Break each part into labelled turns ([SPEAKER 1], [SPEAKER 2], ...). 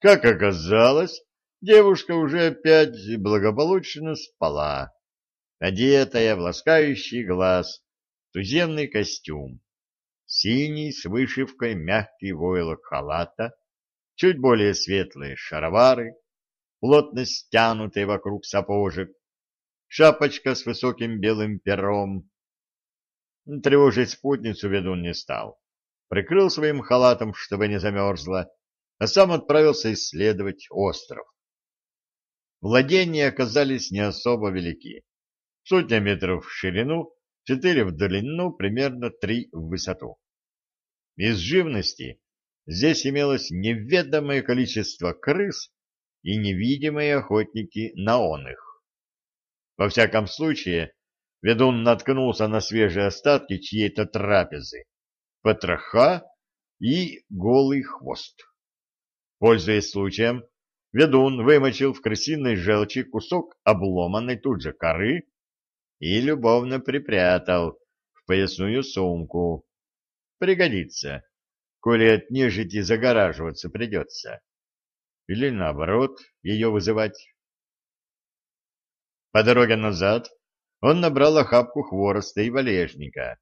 [SPEAKER 1] Как оказалось, девушка уже опять благополучно спала, одетая в ласкающий глаз туземный костюм, синий с вышивкой мягкий войлок халата, чуть более светлые шаровары, плотно стянутые вокруг сапожек, шапочка с высоким белым пером. Тревожить спутницу ведун не стал. Прикрыл своим халатом, чтобы не замерзла, а сам отправился исследовать остров. Владения оказались не особо велики. Сотня метров в ширину, четыре в длину, примерно три в высоту. Из живности здесь имелось неведомое количество крыс и невидимые охотники на он их. Во всяком случае, ведун наткнулся на свежие остатки чьей-то трапезы, потроха и голый хвост. Пользуясь случаем, ведун вымочил в крысиной желчи кусок обломанной тут же коры и любовно припрятал в поясную сумку. Пригодится, коли от нежити загораживаться придется. Или, наоборот, ее вызывать. По дороге назад он набрал охапку хвороста и валежника,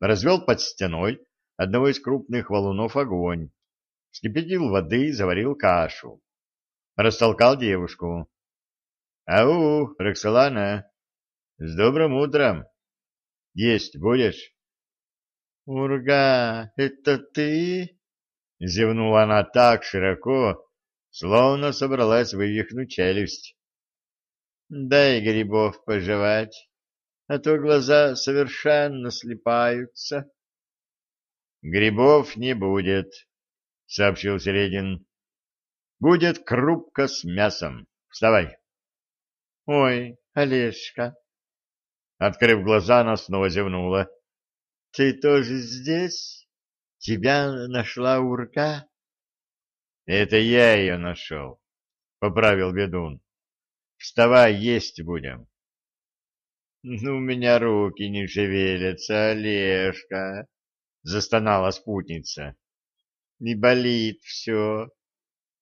[SPEAKER 1] развел под стеной одного из крупных валунов огонь, вскипятил воды и заварил кашу. Растолкал девушку. — Ау, Роксолана, с добрым утром. Есть будешь? — Урга, это ты? — зевнула она так широко, словно собралась вывихнуть челюсть. — Дай грибов пожевать, а то глаза совершенно слепаются. — Грибов не будет, — сообщил Середин. — Будет крупка с мясом. Вставай. — Ой, Олежка. Открыв глаза, она снова зевнула. — Ты тоже здесь? Тебя нашла урка? — Это я ее нашел, — поправил ведун. — Вставай, есть будем. — Ну, у меня руки не шевелятся, Олежка, — застонала спутница. Не болит все.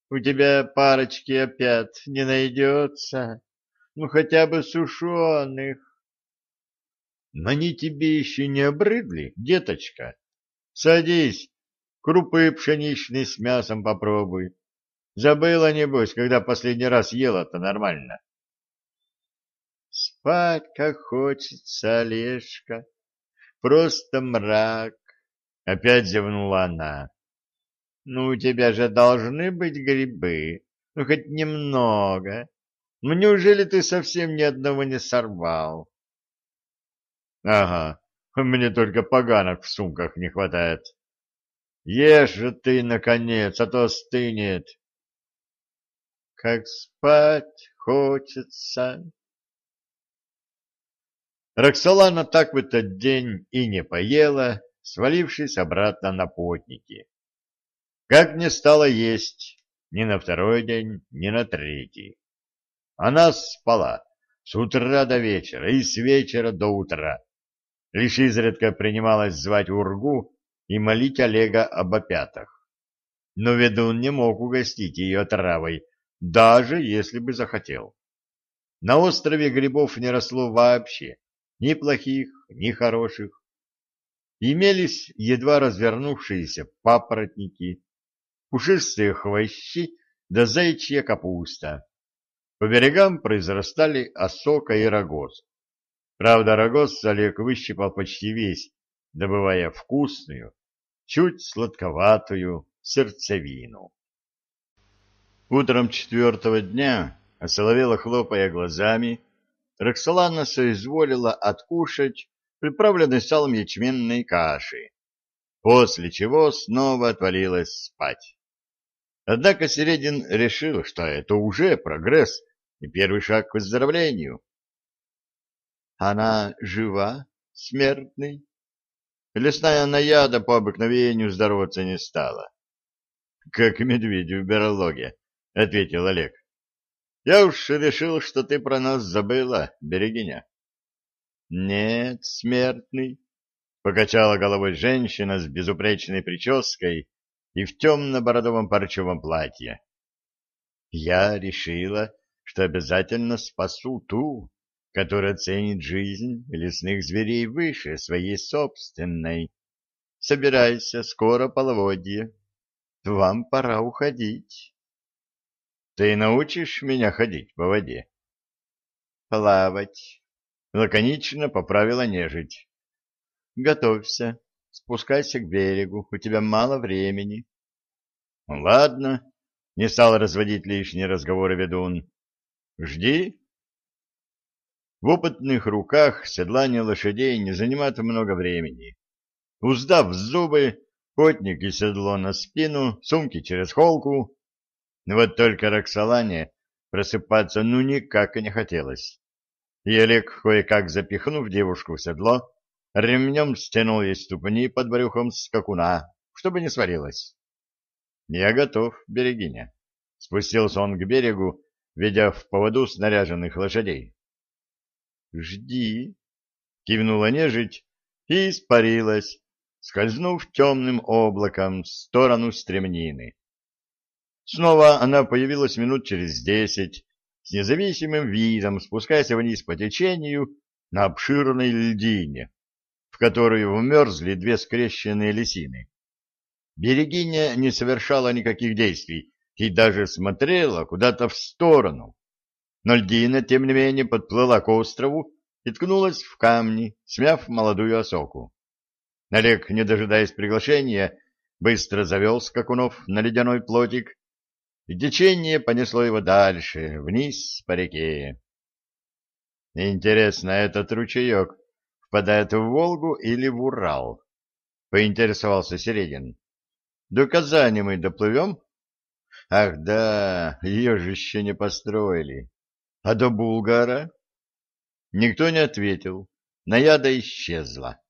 [SPEAKER 1] У тебя парочки опять не найдется? Ну, хотя бы сушеных. Но они тебе еще не обрыдли, деточка. Садись, крупы пшеничные с мясом попробуй. Забыла, небось, когда последний раз ела-то нормально. Спать как хочется, Олежка. Просто мрак. Опять зевнула она. Ну, у тебя же должны быть грибы, ну, хоть немного. Ну, неужели ты совсем ни одного не сорвал? Ага, мне только поганок в сумках не хватает. Ешь же ты, наконец, а то стынет. Как спать хочется. Роксолана так в этот день и не поела, свалившись обратно на потники. Как не стало есть ни на второй день, ни на третий. Она спала с утра до вечера и с вечера до утра. Лишь изредка принималась звать Ургу и молить Олега об опятах. Но ведун не мог угостить ее травой, даже если бы захотел. На острове грибов не росло вообще, ни плохих, ни хороших. Имелись едва развернувшиеся папоротники, пушистые хвощи да заячья капуста. По берегам произрастали осока и рогоз. Правда, рогоз Олег выщипал почти весь, добывая вкусную, чуть сладковатую сердцевину. Утром четвертого дня, осоловело хлопая глазами, Роксолана соизволила откушать приправленной салом ячменной каши, после чего снова отвалилась спать. Однако Середин решил, что это уже прогресс и первый шаг к выздоровлению. Она жива, смертный? Лесная наяда по обыкновению здороваться не стала. — Как медведь в берлоге, — ответил Олег. — Я уж решил, что ты про нас забыла, берегиня. — Нет, смертный, — покачала головой женщина с безупречной прической и в темно-бородовом парчевом платье. Я решила, что обязательно спасу ту, которая ценит жизнь лесных зверей выше своей собственной. Собирайся, скоро половодье. Вам пора уходить. Ты научишь меня ходить по воде? Плавать. Лаконично поправила нежить. Готовься. Спускайся к берегу. У тебя мало времени. Ладно. Не стал разводить лишние разговоры ведун. Жди. В опытных руках седлание лошадей не занимает много времени. Уздав зубы, потник и седло на спину, сумки через холку. Вот только Роксолане просыпаться ну никак и не хотелось. И Олег, кое-как запихнув девушку в седло, ремнем стянул ей ступни под брюхом скакуна, чтобы не сварилась. — Я готов, берегиня. Спустился он к берегу, ведя в поводу снаряженных лошадей. — Жди, — кивнула нежить и испарилась, скользнув темным облаком в сторону стремнины. Снова она появилась минут через десять, с независимым видом спускаясь вниз по течению на обширной льдине, в которую вмерзли две скрещенные лисины. Берегиня не совершала никаких действий и даже смотрела куда-то в сторону. Но льдина, тем не менее, подплыла к острову и ткнулась в камни, смяв молодую осоку. Олег, не дожидаясь приглашения, быстро завел скакунов на ледяной плотик, и течение понесло его дальше, вниз по реке. Интересно, этот ручеек впадает в Волгу или в Урал? Поинтересовался Середин. До Казани мы доплывем? Ах да, ее же еще не построили. А до Булгара? Никто не ответил. Наяда исчезла.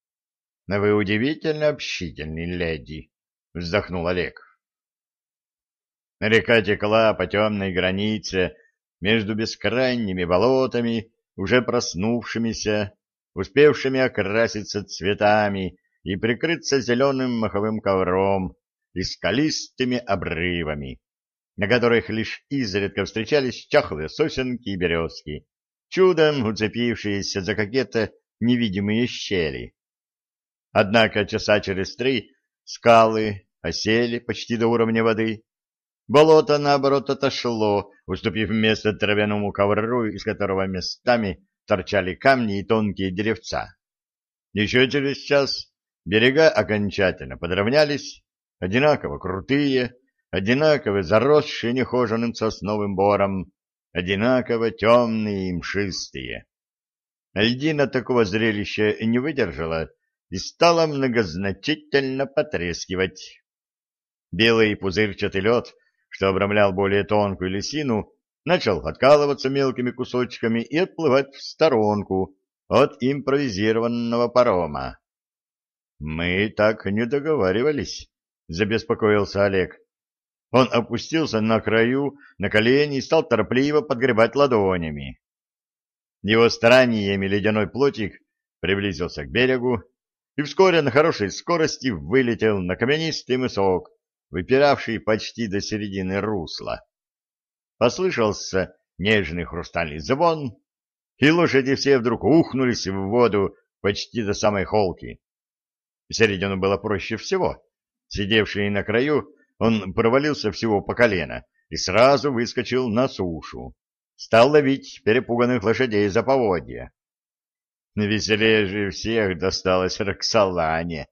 [SPEAKER 1] — Вы удивительно общительный, леди, — вздохнул Олег. Река текла по темной границе между бескрайними болотами, уже проснувшимися, успевшими окраситься цветами и прикрыться зеленым маховым ковром и скалистыми обрывами, на которых лишь изредка встречались чахлые сосенки и березки, чудом уцепившиеся за какие-то невидимые щели. Однако часа через три скалы осели почти до уровня воды. Болото, наоборот, отошло, уступив место травяному ковру, из которого местами торчали камни и тонкие деревца. Еще через час берега окончательно подровнялись, одинаково крутые, одинаково заросшие нехоженным сосновым бором, одинаково темные и мшистые. Льдина такого зрелища не выдержала и стала многозначительно потрескивать. Белый пузырчатый лед, что обрамлял более тонкую лисину, начал откалываться мелкими кусочками и отплывать в сторонку от импровизированного парома. «Мы так не договаривались», — забеспокоился Олег. Он опустился на краю, на колени и стал торопливо подгребать ладонями. Его стараниями ледяной плотик приблизился к берегу, и вскоре на хорошей скорости вылетел на каменистый мысок, выпиравший почти до середины русла. Послышался нежный хрустальный звон, и лошади все вдруг ухнулись в воду почти до самой холки. Середину было проще всего. Сидевший на краю, он провалился всего по колено и сразу выскочил на сушу. Стал ловить перепуганных лошадей за поводья. Веселее же всех досталось Роксолане.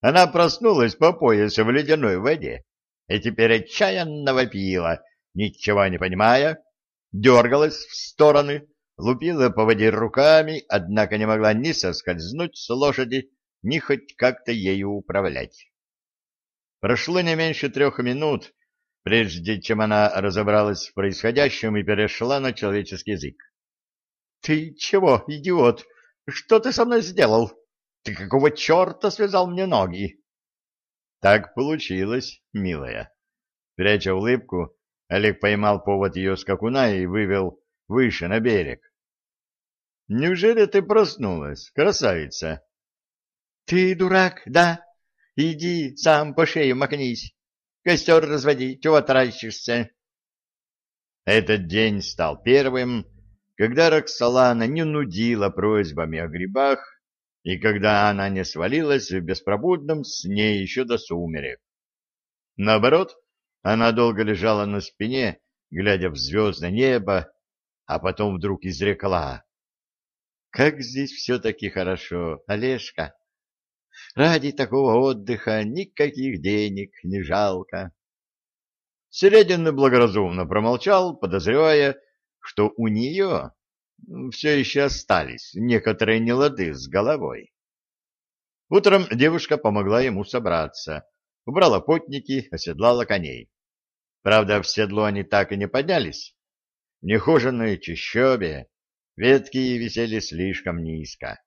[SPEAKER 1] Она проснулась по поясу в ледяной воде и теперь отчаянно вопила, ничего не понимая, дергалась в стороны, лупила по воде руками, однако не могла ни соскользнуть с лошади, ни хоть как-то ею управлять. Прошло не меньше трех минут, прежде чем она разобралась в происходящем и перешла на человеческий язык. — Ты чего, идиот? Что ты со мной сделал? Ты какого черта связал мне ноги? Так получилось, милая. Пряча улыбку, Олег поймал повод ее скакуна и вывел выше на берег. Неужели ты проснулась, красавица? Ты дурак, да? Иди сам по шее макнись. Костер разводи, чего таращишься? Этот день стал первым, когда Роксолана не нудила просьбами о грибах, и когда она не свалилась в беспробудном сне еще до сумерек. Наоборот, она долго лежала на спине, глядя в звездное небо, а потом вдруг изрекла. «Как здесь все-таки хорошо, Олежка! Ради такого отдыха никаких денег не жалко!» Середин благоразумно промолчал, подозревая, что у нее все еще остались некоторые нелады с головой. Утром девушка помогла ему собраться, убрала потники, оседлала коней. Правда, в седло они так и не поднялись. В нехоженной чащобе ветки висели слишком низко.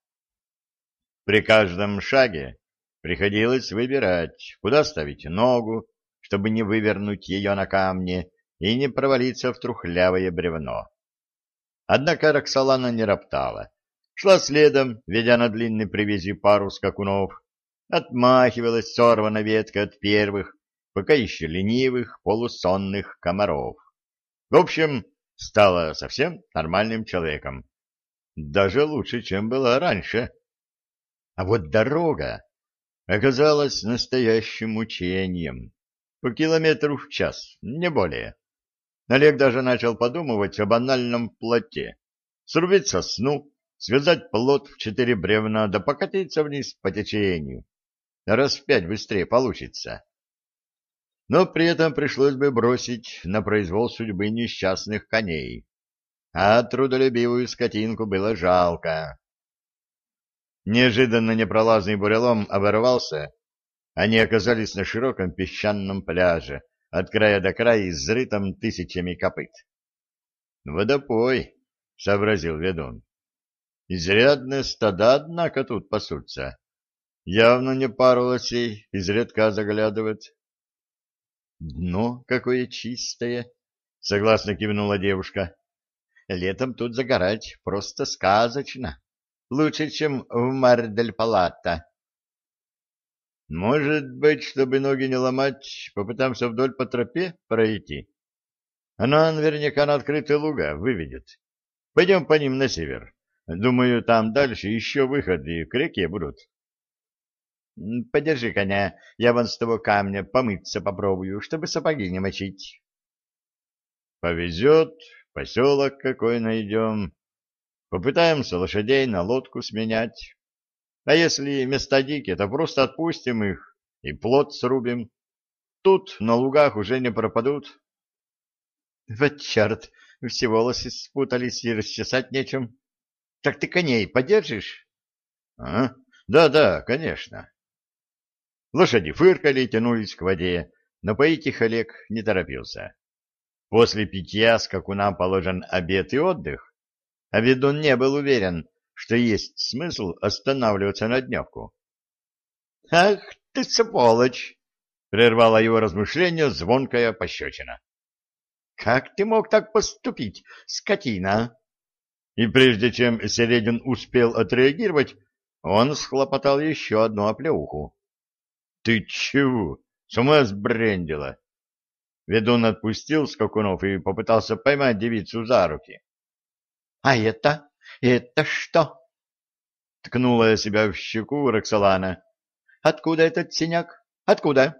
[SPEAKER 1] При каждом шаге приходилось выбирать, куда ставить ногу, чтобы не вывернуть ее на камне и не провалиться в трухлявое бревно. Однако Роксолана не роптала. Шла следом, ведя на длинной привязи пару скакунов, отмахивалась сорвана ветка от первых, пока еще ленивых, полусонных комаров. В общем, стала совсем нормальным человеком. Даже лучше, чем была раньше. А вот дорога оказалась настоящим мучением. По километру в час, не более. Олег даже начал подумывать о банальном плоте. Срубить сосну, связать плот в четыре бревна, да покатиться вниз по течению. Раз в пять быстрее получится. Но при этом пришлось бы бросить на произвол судьбы несчастных коней. А трудолюбивую скотинку было жалко. Неожиданно непролазный бурелом оборвался, они оказались на широком песчаном пляже, от края до края изрытым тысячами копыт. «Водопой», — сообразил ведун. «Изрядные стада, однако, тут пасутся. Явно не пару лосей изредка заглядывает». «Дно какое чистое!» — согласно кивнула девушка. «Летом тут загорать просто сказочно. Лучше, чем в Мардель-Палата». Может быть, чтобы ноги не ломать, попытаемся вдоль по тропе пройти? Она наверняка на открытые луга выведет. Пойдем по ним на север. Думаю, там дальше еще выходы к реке будут. Подержи коня, я вон с того камня помыться попробую, чтобы сапоги не мочить. Повезет, поселок какой найдем. Попытаемся лошадей на лодку сменять. А если места дикие, то просто отпустим их и плод срубим. Тут на лугах уже не пропадут. Вот черт, все волосы спутались и расчесать нечем. Так ты коней подержишь? А? Да-да, конечно. Лошади фыркали и тянулись к воде, но поить их Олег не торопился. После питья скакунам положен обед и отдых, а ведун не был уверен, что есть смысл останавливаться на дневку. — Ах ты, сволочь! — прервала его размышление звонкая пощечина. — Как ты мог так поступить, скотина? И прежде чем Середин успел отреагировать, он схлопотал еще одну оплеуху. — Ты чего? С ума сбрендила? Ведун отпустил скакунов и попытался поймать девицу за руки. — А это? «Это что?» — ткнула я себя в щеку Роксолана. «Откуда этот синяк? Откуда?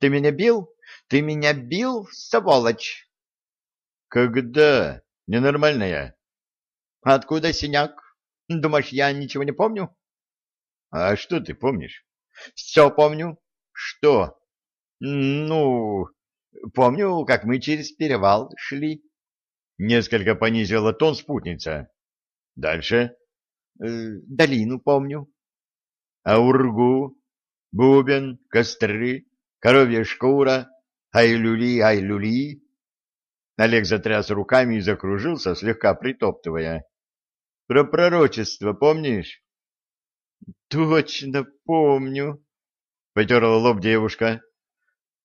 [SPEAKER 1] Ты меня бил? Ты меня бил, сволочь?» «Когда? Ненормальная». «Откуда синяк? Думаешь, я ничего не помню?» «А что ты помнишь?» «Все помню». «Что?» «Ну, помню, как мы через перевал шли». Несколько понизила тон спутница. Дальше? Э, долину помню. А ургу, бубен, костры, коровья шкура, ай-люли, ай-люли. Олег затряс руками и закружился, слегка притоптывая. Про пророчество помнишь? Точно помню, потерла лоб девушка.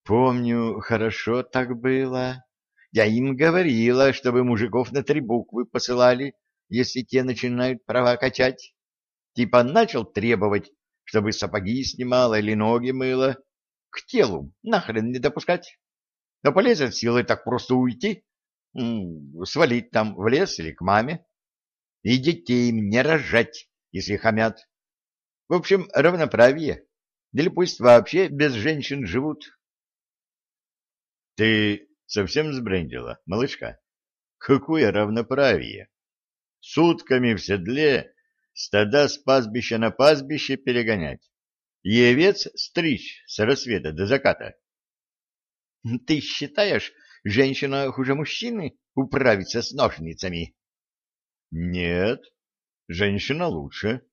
[SPEAKER 1] Помню, хорошо так было. Я им говорила, чтобы мужиков на три буквы посылали, если те начинают права качать. Типа начал требовать, чтобы сапоги снимала или ноги мыла. К телу нахрен не допускать. Но полезет силой так просто уйти. свалить там в лес или к маме. И детей им не рожать, если хамят. В общем, равноправие. Или пусть вообще без женщин живут. Ты совсем сбрендила, малышка? Какое равноправие? Сутками в седле стада с пастбища на пастбище перегонять и овец стричь с рассвета до заката. Ты считаешь, женщина хуже мужчины управиться с ножницами? Нет, женщина лучше.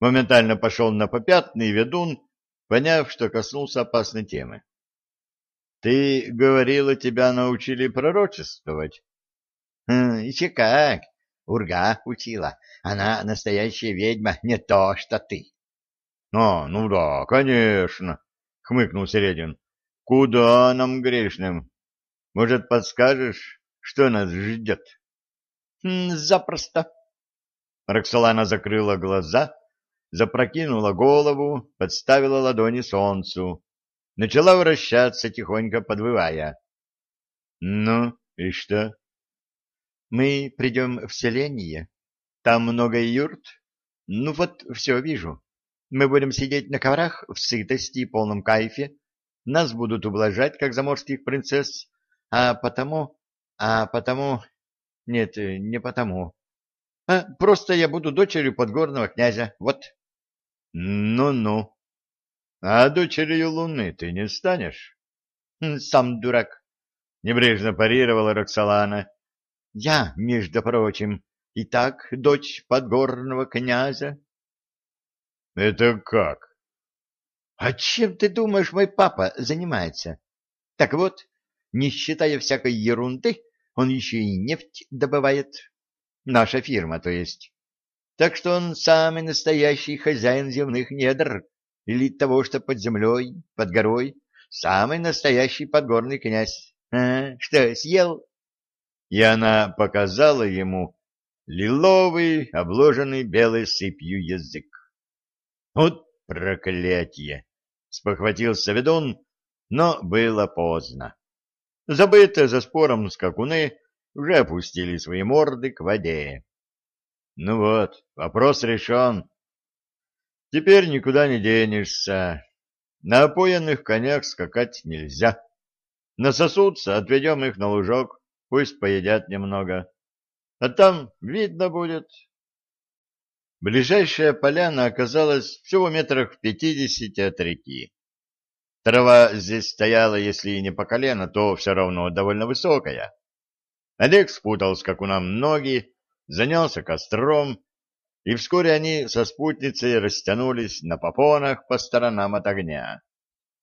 [SPEAKER 1] Моментально пошел на попятный ведун, поняв, что коснулся опасной темы. Ты говорила, тебя научили пророчествовать? Хм, еще как. Урга учила. Она настоящая ведьма, не то что ты. — А, ну да, конечно, — хмыкнул Середин. — Куда нам грешным? Может, подскажешь, что нас ждет? — Запросто. Роксолана закрыла глаза, запрокинула голову, подставила ладони солнцу, начала вращаться, тихонько подвывая. — Ну, и что? — Мы придем в селение. Там много юрт. Ну вот, все вижу. Мы будем сидеть на коврах в сытости и полном кайфе. Нас будут ублажать, как заморских принцесс. А потому... А потому... Нет, не потому. А просто я буду дочерью подгорного князя. Вот. Ну-ну. А дочерью Луны ты не станешь? Сам дурак. Небрежно парировала Роксолана. Я, между прочим, и так дочь подгорного князя. Это как? А чем ты думаешь, мой папа занимается? Так вот, не считая всякой ерунды, он еще и нефть добывает. Наша фирма, то есть. Так что он самый настоящий хозяин земных недр, или того, что под землей, под горой, самый настоящий подгорный князь. А, что, съел? И она показала ему лиловый, обложенный белой сыпью язык. Вот проклятие! Спохватился ведун, но было поздно. Забытые за спором скакуны уже опустили свои морды к воде. Ну вот, вопрос решен. Теперь никуда не денешься. На опоенных конях скакать нельзя. Насосутся, отведем их на лужок, пусть поедят немного. А там видно будет, Ближайшая поляна оказалась всего метрах в пятидесяти от реки. Трава здесь стояла, если и не по колено, то все равно довольно высокая. Олег спутал скакунам ноги, занялся костром, и вскоре они со спутницей растянулись на попонах по сторонам от огня.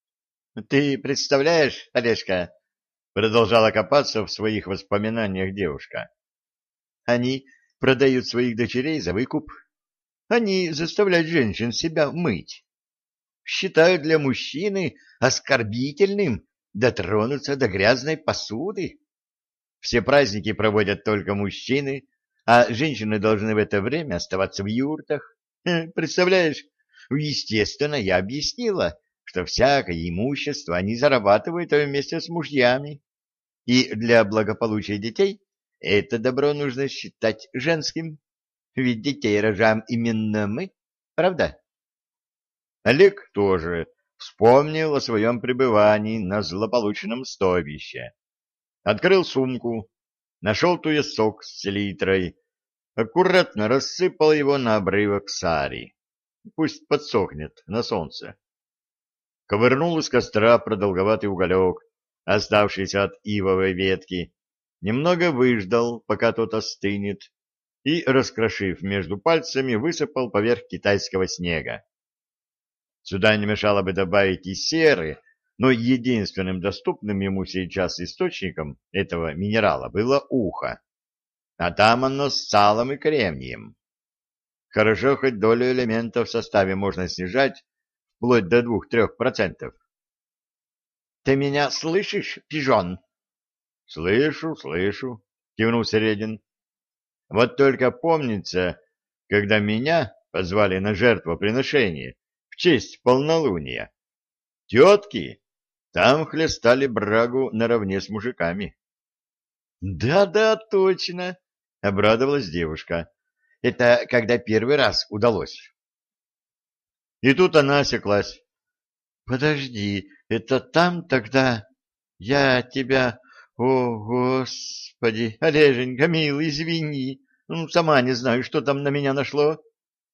[SPEAKER 1] — Ты представляешь, Олежка, — продолжала копаться в своих воспоминаниях девушка, — они продают своих дочерей за выкуп. Они заставляют женщин себя мыть. Считают для мужчины оскорбительным дотронуться до грязной посуды. Все праздники проводят только мужчины, а женщины должны в это время оставаться в юртах. Представляешь, естественно, я объяснила, что всякое имущество они зарабатывают вместе с мужьями. И для благополучия детей это добро нужно считать женским. Ведь детей рожаем именно мы, правда? Олег тоже вспомнил о своем пребывании на злополучном стойбище. Открыл сумку, нашел туесок с селитрой, аккуратно рассыпал его на обрывок сари. Пусть подсохнет на солнце. Ковырнул из костра продолговатый уголек, оставшийся от ивовой ветки, немного выждал, пока тот остынет, и, раскрошив между пальцами, высыпал поверх китайского снега. Сюда не мешало бы добавить и серы, но единственным доступным ему сейчас источником этого минерала было ухо, а там оно с салом и кремнием. Хорошо, хоть долю элементов в составе можно снижать вплоть до двух-трех процентов. — Ты меня слышишь, пижон? — Слышу, слышу, — кивнул Середин. Вот только помнится, когда меня позвали на жертвоприношение в честь полнолуния, тетки там хлестали брагу наравне с мужиками. Да-да, точно, обрадовалась девушка. Это когда первый раз удалось. И тут она осеклась. Подожди, это там тогда я тебя... О, Господи, Олеженька, милый, извини. Ну, сама не знаю, что там на меня нашло.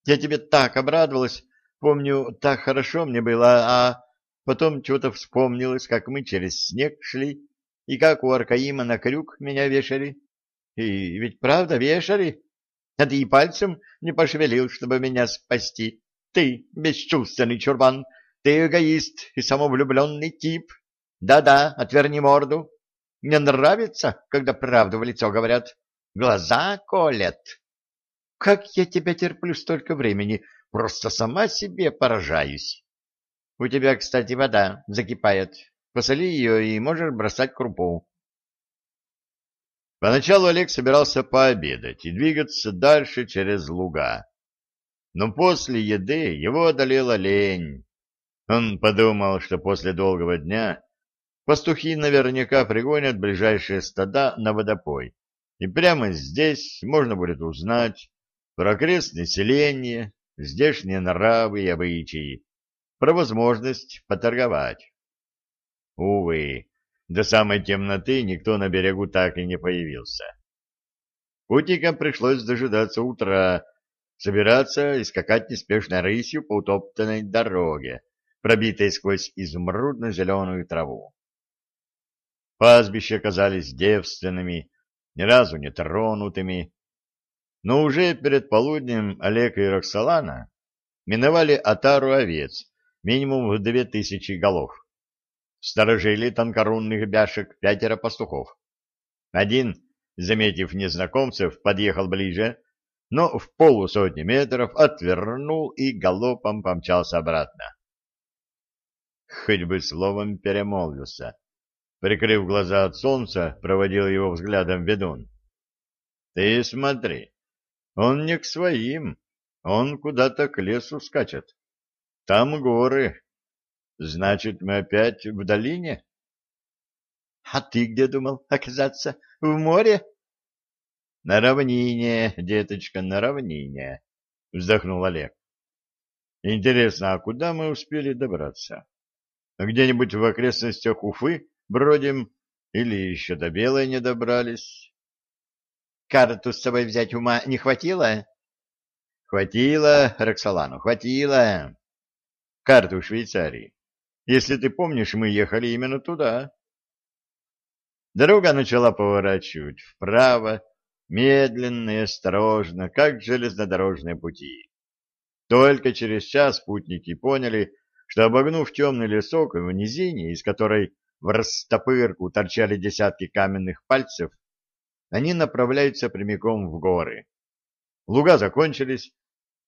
[SPEAKER 1] Я тебе так обрадовалась. Помню, так хорошо мне было, а потом чего-то вспомнилось, как мы через снег шли, и как у Аркаима на крюк меня вешали. И ведь правда вешали? А ты и пальцем не пошевелил, чтобы меня спасти. Ты, бесчувственный чурбан, ты эгоист и самовлюбленный тип. Да-да, отверни морду. Мне нравится, когда правду в лицо говорят. Глаза колят. Как я тебя терплю столько времени, просто сама себе поражаюсь. У тебя, кстати, вода закипает. Посоли ее и можешь бросать крупу. Поначалу Олег собирался пообедать и двигаться дальше через луга. Но после еды его одолела лень. Он подумал, что после долгого дня пастухи наверняка пригонят ближайшие стада на водопой, и прямо здесь можно будет узнать про окрестное селение, здешние нравы и обычаи, про возможность поторговать. Увы, до самой темноты никто на берегу так и не появился. Путникам пришлось дожидаться утра, собираться и скакать неспешной рысью по утоптанной дороге, пробитой сквозь изумрудно-зеленую траву. Пастбища оказались девственными, ни разу не тронутыми, но уже перед полуднем Олег и Роксолана миновали отару овец, минимум в две тысячи голов. Сторожили тонкорунных бяшек пятеро пастухов. Один, заметив незнакомцев, подъехал ближе, но в полусотни метров отвернул и галопом помчался обратно. Хоть бы словом перемолвился. Прикрыв глаза от солнца, проводил его взглядом ведун. — Ты смотри, он не к своим, он куда-то к лесу скачет. Там горы. Значит, мы опять в долине? А ты где думал оказаться? В море? На равнине, деточка, на равнине, вздохнул Олег. Интересно, а куда мы успели добраться? Где-нибудь в окрестностях Уфы бродим или еще до Белой не добрались? Карту с собой взять ума не хватило? Хватило, Роксолану, хватило. Карту Швейцарии. Если ты помнишь, мы ехали именно туда. Дорога начала поворачивать вправо, медленно и осторожно, как железнодорожные пути. Только через час путники поняли, что, обогнув темный лесок в низине, из которой в растопырку торчали десятки каменных пальцев, они направляются прямиком в горы. Луга закончились,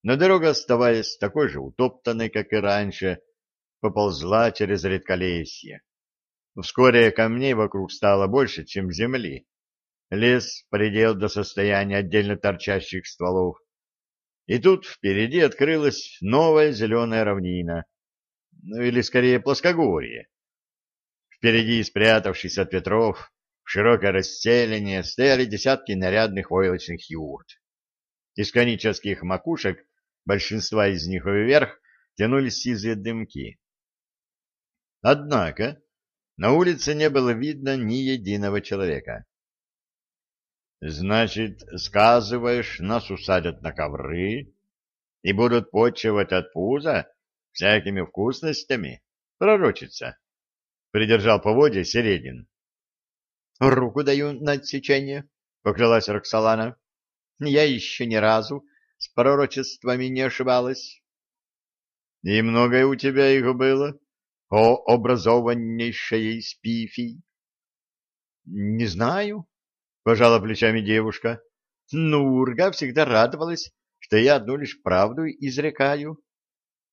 [SPEAKER 1] но дорога, оставаясь такой же утоптанной, как и раньше, поползла через редколесье. Вскоре камней вокруг стало больше, чем земли. Лес предел до состояния отдельно торчащих стволов. И тут впереди открылась новая зеленая равнина, ну или скорее плоскогорье. Впереди, спрятавшись от ветров, широкое расселение стояли десятки нарядных войлочных юрт. Из конических макушек, большинства из них вверх, тянулись сизые дымки. Однако на улице не было видно ни единого человека. «Значит, сказываешь, нас усадят на ковры и будут почивать от пуза всякими вкусностями?» Пророчица. Придержал поводья Середин. Руку даю на отсечение, — поклялась Роксолана. Я еще ни разу с пророчествами не ошибалась. — И многое у тебя их было, о образованнейшая из пифий? — Не знаю, — пожала плечами девушка. — Нурга всегда радовалась, что я одну лишь правду изрекаю.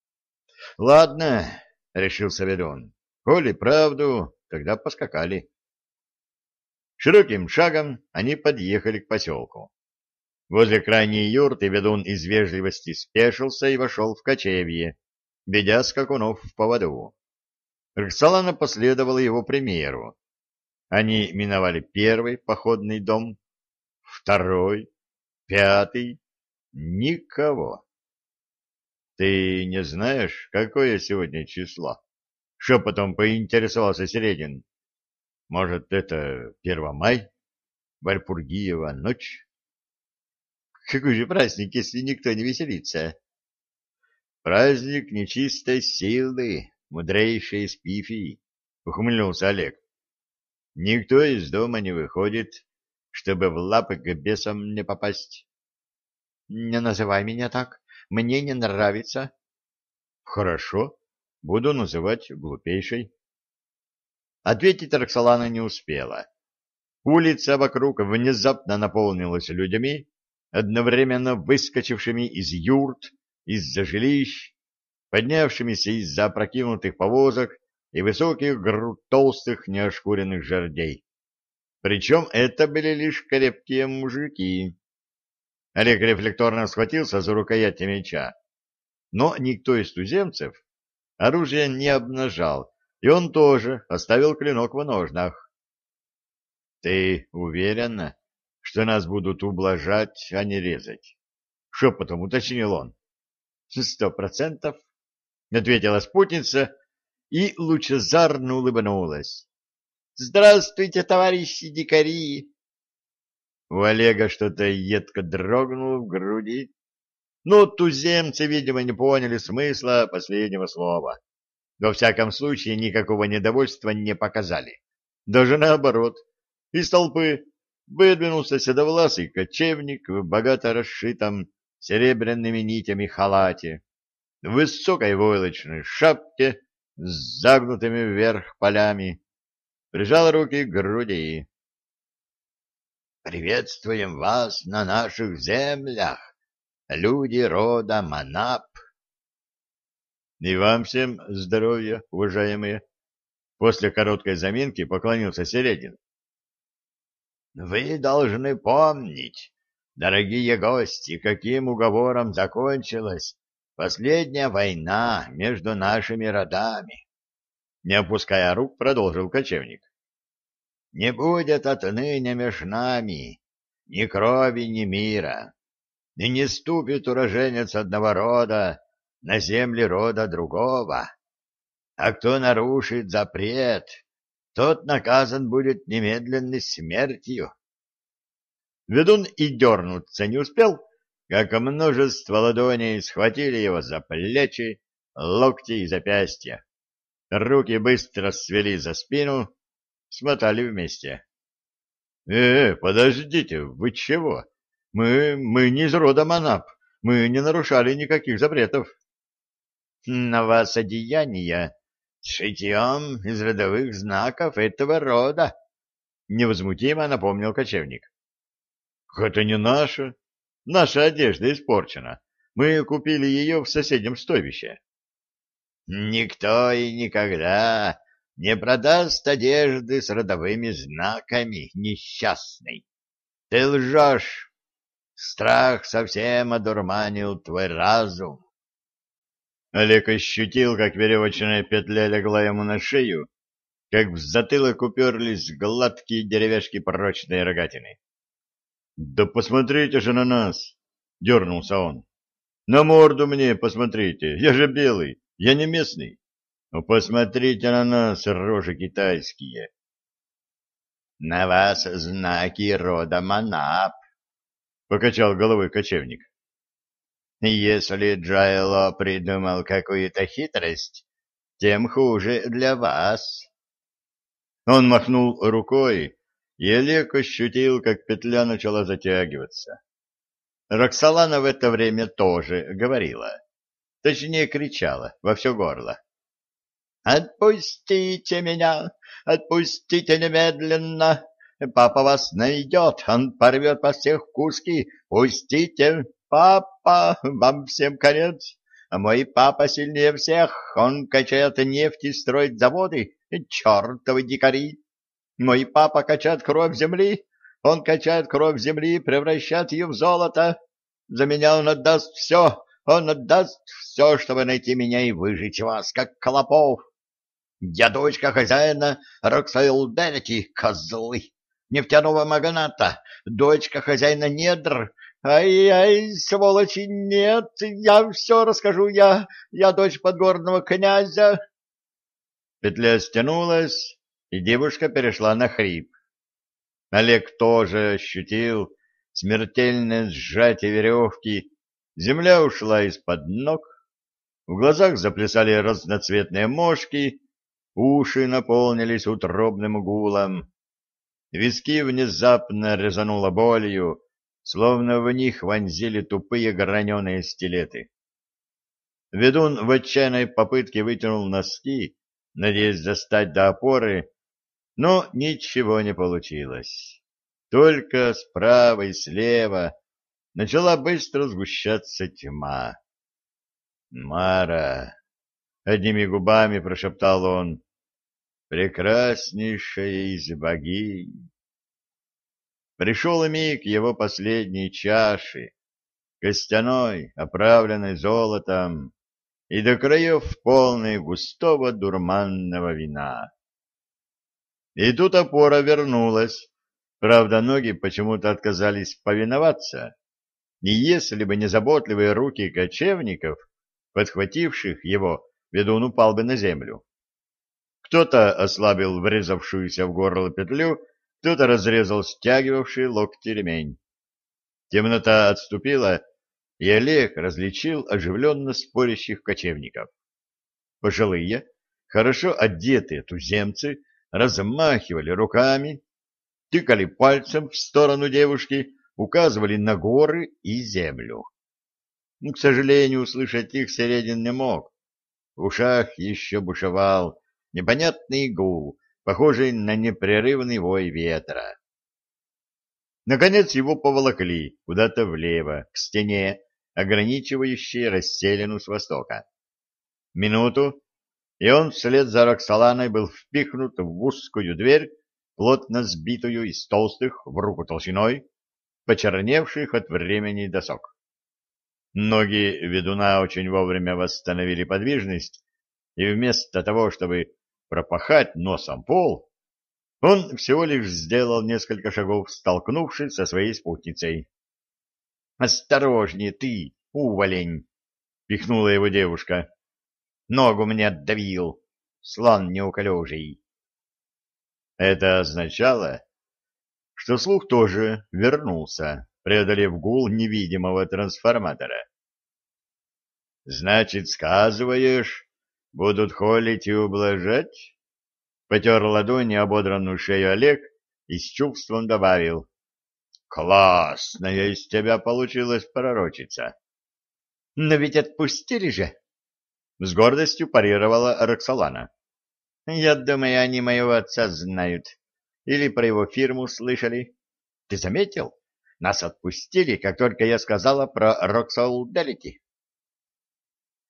[SPEAKER 1] — Ладно, — решил Саведон, — коли правду, тогда поскакали. Широким шагом они подъехали к поселку. Возле крайней юрты ведун из вежливости спешился и вошел в кочевье, ведя скакунов в поводу. Роксолана последовала его примеру. Они миновали первый походный дом, второй, пятый. Никого. Ты не знаешь, какое сегодня число? Шепотом поинтересовался Середин. Может, это Первомай? Вальпургиева ночь? Какой же праздник, если никто не веселится? Праздник нечистой силы, мудрейшей из пифий, ухмыльнулся Олег. Никто из дома не выходит, чтобы в лапы к бесам не попасть. — Не называй меня так, мне не нравится. — Хорошо, буду называть глупейшей. Ответить Роксолана не успела. Улица вокруг внезапно наполнилась людьми, одновременно выскочившими из юрт, из-за жилищ, поднявшимися из-за опрокинутых повозок и высоких груд толстых неошкуренных жердей. Причем это были лишь крепкие мужики. Олег рефлекторно схватился за рукоять меча, но никто из туземцев оружие не обнажал, и он тоже оставил клинок в ножнах. — Ты уверена, что нас будут ублажать, а не резать? — шепотом уточнил он. — Сто процентов, — ответила спутница и лучезарно улыбнулась. — Здравствуйте, товарищи дикари! У Олега что-то едко дрогнуло в груди. Но туземцы, видимо, не поняли смысла последнего слова. Во всяком случае, никакого недовольства не показали. Даже наоборот. Из толпы выдвинулся седовласый кочевник в богато расшитом серебряными нитями халате, в высокой войлочной шапке с загнутыми вверх полями, прижал руки к груди. «Приветствуем вас на наших землях, люди рода Манап!» «И вам всем здоровья, уважаемые!» После короткой заминки поклонился Середин. «Вы должны помнить, дорогие гости, каким уговором закончилась последняя война между нашими родами!» Не опуская рук, продолжил кочевник. «Не будет отныне меж нами ни крови, ни мира, и не ступит уроженец одного рода на земли рода другого. А кто нарушит запрет, тот наказан будет немедленной смертью. Ведун и дернуться не успел, как множество ладоней схватили его за плечи, локти и запястья. Руки быстро свели за спину, смотали вместе. «Э, подождите, вы чего? Мы, мы не из рода Манап, мы не нарушали никаких запретов» на вас одеяния шитьем из родовых знаков этого рода, — невозмутимо напомнил кочевник. — Это не наша. Наша одежда испорчена. Мы купили ее в соседнем стойбище. — Никто и никогда не продаст одежды с родовыми знаками, несчастный. Ты лжешь. Страх совсем одурманил твой разум. Олег ощутил, как веревочная петля легла ему на шею, как в затылок уперлись гладкие деревяшки прочной рогатины. — Да посмотрите же на нас! — дернулся он. — На морду мне посмотрите, я же белый, я не местный. Ну, посмотрите на нас, рожи китайские. — На вас знаки рода Манап, — покачал головой кочевник. Если Джайло придумал какую-то хитрость, тем хуже для вас. Он махнул рукой, и Олег ощутил, как петля начала затягиваться. Роксолана в это время тоже говорила, точнее кричала во все горло. «Отпустите меня! Отпустите немедленно! Папа вас найдет, он порвет по всех куски! Пустите!» «Папа, вам всем конец! А мой папа сильнее всех, он качает нефть и строит заводы, чертовы дикари! Мой папа качает кровь земли, он качает кровь земли, превращает ее в золото. За меня он отдаст все, он отдаст все, чтобы найти меня и выжить вас, как клопов.
[SPEAKER 2] Я дочка хозяина Роксайл Деннети, козлы, нефтяного магната, дочка хозяина недр. Ай-ай, сволочи, нет, я все расскажу, я, я дочь подгорного князя.
[SPEAKER 1] Петля стянулась, и девушка перешла на хрип. Олег тоже ощутил смертельное сжатие веревки, земля ушла из-под ног, в глазах заплясали разноцветные мошки, уши наполнились утробным гулом. Виски внезапно резануло болью, словно в них вонзили тупые граненые стилеты. Ведун в отчаянной попытке вытянул носки, надеясь достать до опоры, но ничего не получилось. Только справа и слева начала быстро сгущаться тьма. «Мара!» — одними губами прошептал он прекраснейшая из богинь. Пришел миг его последней чаши, костяной, оправленной золотом, и до краев полной густого дурманного вина. И тут опора вернулась, правда, ноги почему-то отказались повиноваться, и если бы не заботливые руки кочевников, подхвативших его, ведун упал бы на землю. Кто-то ослабил врезавшуюся в горло петлю, кто-то разрезал стягивавший локти ремень. Темнота отступила, и Олег различил оживленно спорящих кочевников. Пожилые, хорошо одетые туземцы размахивали руками, тыкали пальцем в сторону девушки, указывали на горы и землю. Но, к сожалению, услышать их Середин не мог. В ушах еще бушевал непонятный гул, похожий на непрерывный вой ветра. Наконец его поволокли куда-то влево, к стене, ограничивающей расселину с востока. Минуту, и он вслед за Роксоланой был впихнут в узкую дверь, плотно сбитую из толстых, в руку толщиной, почерневших от времени досок. Ноги ведуна очень вовремя восстановили подвижность, и вместо того, чтобы пропахать носом пол, он всего лишь сделал несколько шагов, столкнувшись со своей спутницей. — Осторожнее ты, уволень! — пихнула его девушка. — Ногу мне отдавил, слон неуклюжий. Это означало, что слух тоже вернулся, преодолев гул невидимого трансформатора. — Значит, сказываешь, Будут холить и ублажать? Потер ладони ободранную шею Олег и с чувством добавил. Классная из тебя получилась пророчица. Но ведь отпустили же. С гордостью парировала Роксолана. Я думаю, они моего отца знают. Или про его фирму слышали. Ты заметил? Нас отпустили, как только я сказала про Роксолделити.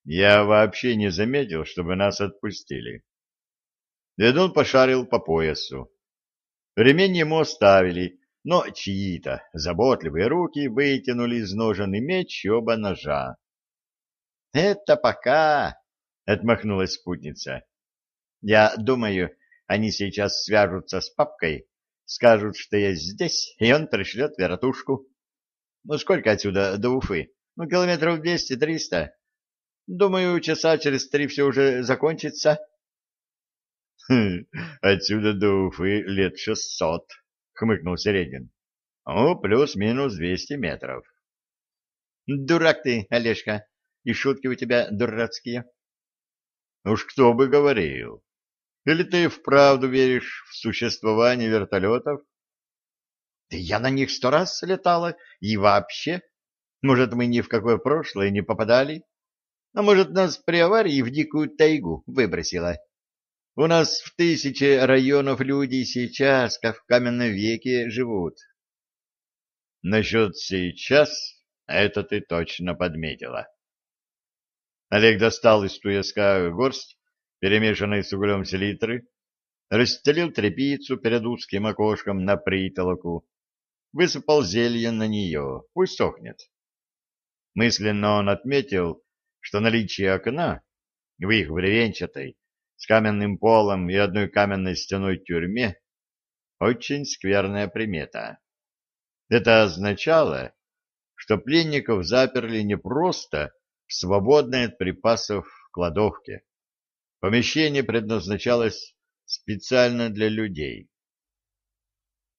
[SPEAKER 1] Я вообще не заметил, чтобы нас отпустили. Ведун пошарил по поясу. Ремень ему оставили, но чьи-то заботливые руки вытянули из ножен и меч и оба ножа. — Это пока, — отмахнулась спутница. — Я думаю, они сейчас свяжутся с папкой, скажут, что я здесь, и он пришлет вертушку. Ну, сколько отсюда до Уфы? Ну, километров двести-триста. Думаю, часа через три все уже закончится. Хм, — Отсюда до Уфы лет шестьсот, — хмыкнул Середин. — Ну, плюс-минус двести метров. — Дурак ты, Олежка, и шутки у тебя дурацкие. — Уж кто бы говорил. Или ты вправду веришь в существование вертолетов? — Да я на них сто раз летала, и вообще. Может, мы ни в какое прошлое не попадали? — а может, нас при аварии в дикую тайгу выбросило? У нас в тысяче районов люди сейчас, как в каменном веке, живут. Насчет сейчас, это ты точно подметила. Олег достал из туяска горсть, перемешанной с углем селитры, расстелил тряпицу перед узким окошком на притолоку, высыпал зелье на нее, пусть сохнет. Мысленно он отметил, что наличие окна в их бревенчатой, с каменным полом и одной каменной стеной тюрьме очень скверная примета. Это означало, что пленников заперли не просто в свободной от припасов кладовке. Помещение предназначалось специально для людей.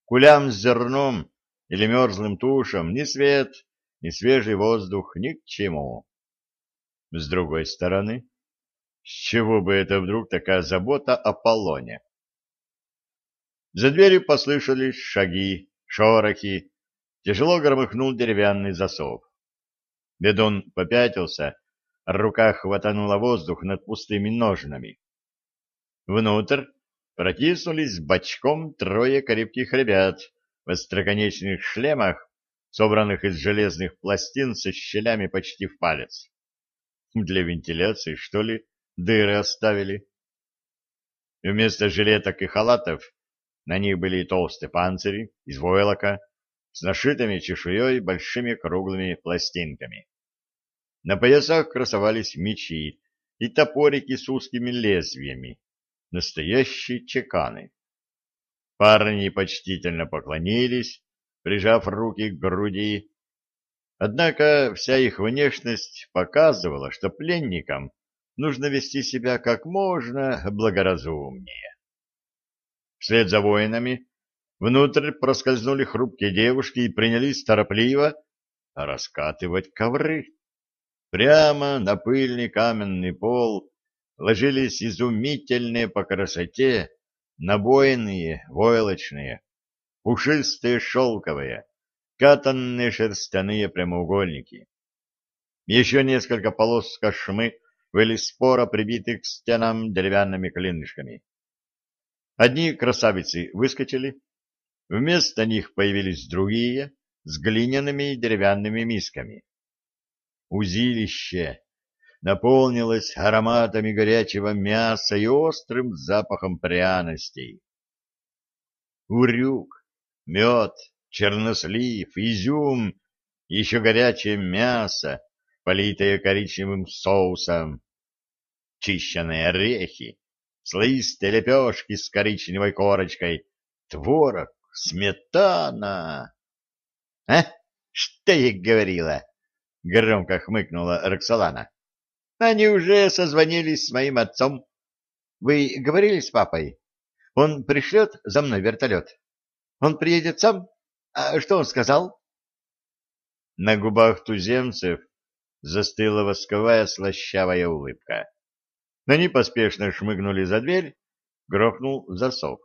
[SPEAKER 1] Кулям с зерном или мерзлым тушам ни свет, ни свежий воздух ни к чему. С другой стороны, с чего бы это вдруг такая забота о полоне? За дверью послышались шаги, шорохи, тяжело громыхнул деревянный засов. Бедон попятился, рука хватанула воздух над пустыми ножнами. Внутрь протиснулись бочком трое крепких ребят в остроконечных шлемах, собранных из железных пластин со щелями почти в палец. Для вентиляции, что ли, дыры оставили? Вместо жилеток и халатов на них были толстые панцири из войлока с нашитыми чешуей большими круглыми пластинками. На поясах красовались мечи и топорики с узкими лезвиями, настоящие чеканы. Парни почтительно поклонились, прижав руки к груди. Однако вся их внешность показывала, что пленникам нужно вести себя как можно благоразумнее. Вслед за воинами внутрь проскользнули хрупкие девушки и принялись торопливо раскатывать ковры. Прямо на пыльный каменный пол ложились изумительные по красоте набойные, войлочные, пушистые шелковые, катанные шерстяные прямоугольники. Еще несколько полос кошмы были споро прибиты к стенам деревянными клинышками. Одни красавицы выскочили, вместо них появились другие с глиняными и деревянными мисками. Узилище наполнилось ароматами горячего мяса и острым запахом пряностей. Урюк, мед, чернослив, изюм, еще горячее мясо, политое коричневым соусом, чищенные орехи, слоистые лепешки с коричневой корочкой, творог, сметана. — А? Что я говорила? — громко хмыкнула Роксолана. — Они уже созвонились с моим отцом. Вы говорили с папой? Он пришлет за мной вертолет? Он приедет сам? А что он сказал? На губах туземцев застыла восковая слащавая улыбка. Они поспешно шмыгнули за дверь, грохнул засов.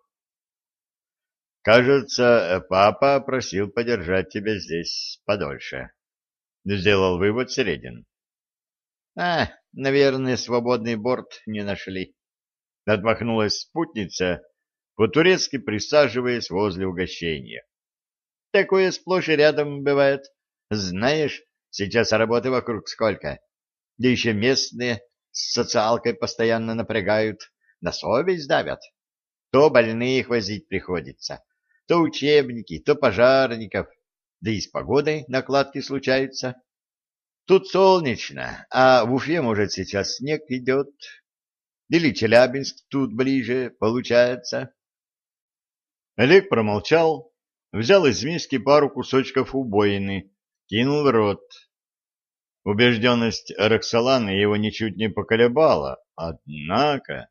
[SPEAKER 1] «Кажется, папа просил подержать тебя здесь подольше», — сделал вывод Середин. «А, наверное, свободный борт не нашли», — отмахнулась спутница, по-турецки присаживаясь возле угощения. «Такое сплошь и рядом бывает. Знаешь, сейчас работы вокруг сколько. Да еще местные с социалкой постоянно напрягают, на совесть давят. То больных возить приходится, то учебники, то пожарников, да и с погодой накладки случаются. Тут солнечно, а в Уфе, может, сейчас снег идет. Или Челябинск тут ближе, получается. Олег промолчал, взял из миски пару кусочков убоины, кинул в рот. Убежденность Роксоланы его ничуть не поколебала, однако...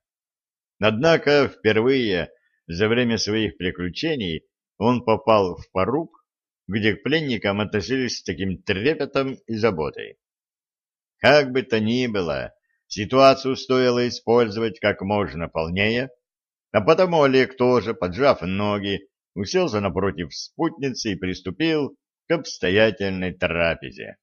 [SPEAKER 1] Однако впервые за время своих приключений он попал в поруб, где к пленникам относились с таким трепетом и заботой. Как бы то ни было, ситуацию стоило использовать как можно полнее, а потому Олег тоже, поджав ноги, уселся напротив спутницы и приступил к обстоятельной трапезе.